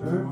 Her